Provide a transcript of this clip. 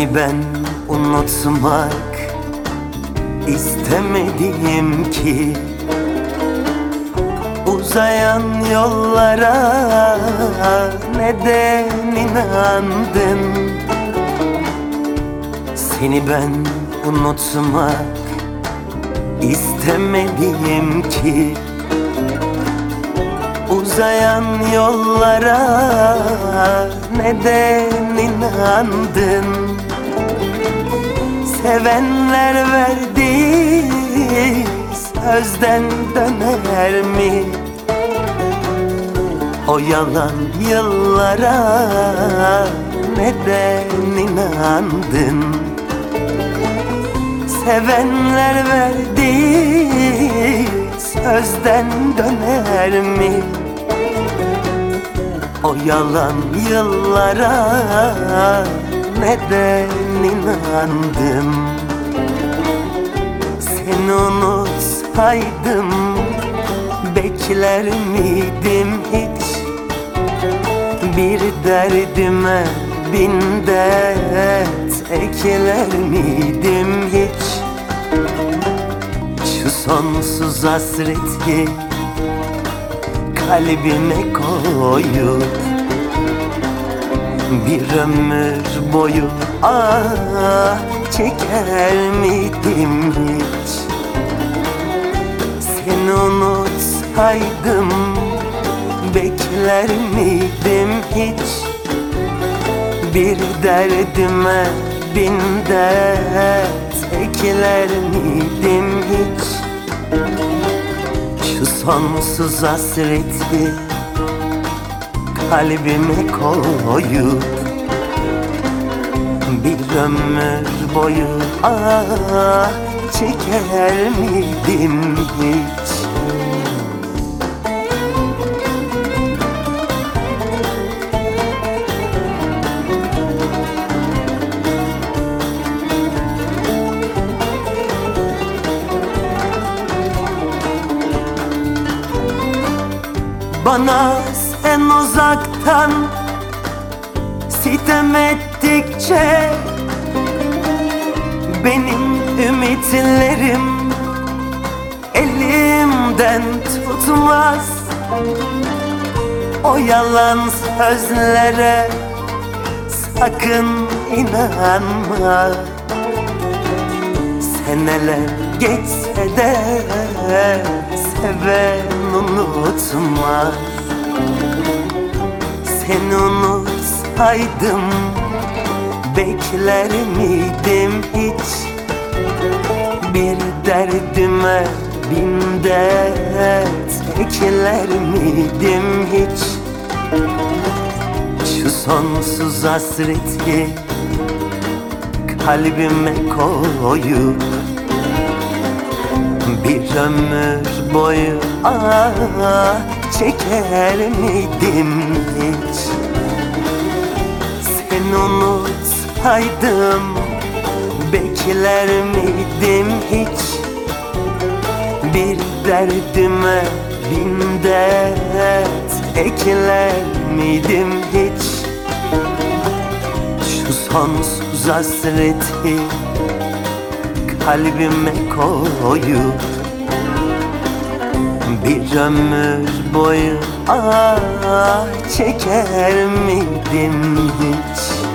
Seni ben unutmak istemedim ki Uzayan yollara neden inandın? Seni ben unutmak istemedim ki Uzayan yollara neden inandın Sevenler verdiği sözden döner mi? O yalan yıllara neden inandın? Sevenler verdiği sözden döner mi? O yalan yıllara neden inandın? Seni unutsaydım bekler miydim hiç? Bir derdime bin dert ekler miydim hiç? Şu sonsuz hasreti kalbime koyup Bir ömür boyu ah çeker miydim hiç? Seni unutsaydım bekler miydim hiç? Bir derdime bin dert ekler miydim hiç? Şu sonsuz hasreti kalbime koyup Bir ömür boyu ah çeker miydim hiç? Bana sen uzaktan sitem ettikçe Benim ümitlerim elimden tutmaz. O yalan sözlere sakın inanma. Seneler geçse de seven unutmaz Seni unutsaydım bekler miydim hiç? Bir derdime bin dert ekler miydim hiç? Şu sonsuz hasreti kalbime koyup bir ömür boyu ah çeker miydim hiç? Seni unutsaydım bekler miydim hiç? Bir derdime bin dert ekler miydim hiç? Şu sonsuz hasreti kalbime koyup Bir ömür boyu ah çeker miydim hiç